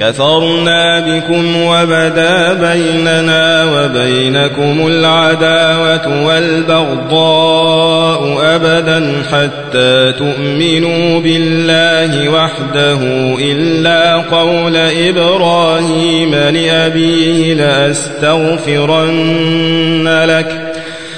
كفرنا بكم وبدا بيننا وبينكم العداوة والبغضاء أبدا حتى تؤمنوا بالله وحده إلا قول إبراهيم لأبيه لأستغفرن لك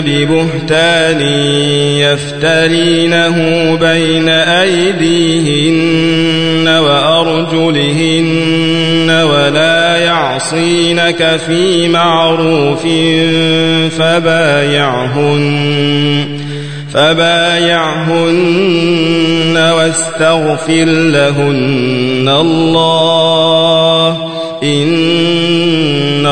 ببهتان يفترينه بين أيديهن وأرجلهن ولا يعصينك في معروف فبايعهن فبايعهن واستغفر لهن الله إن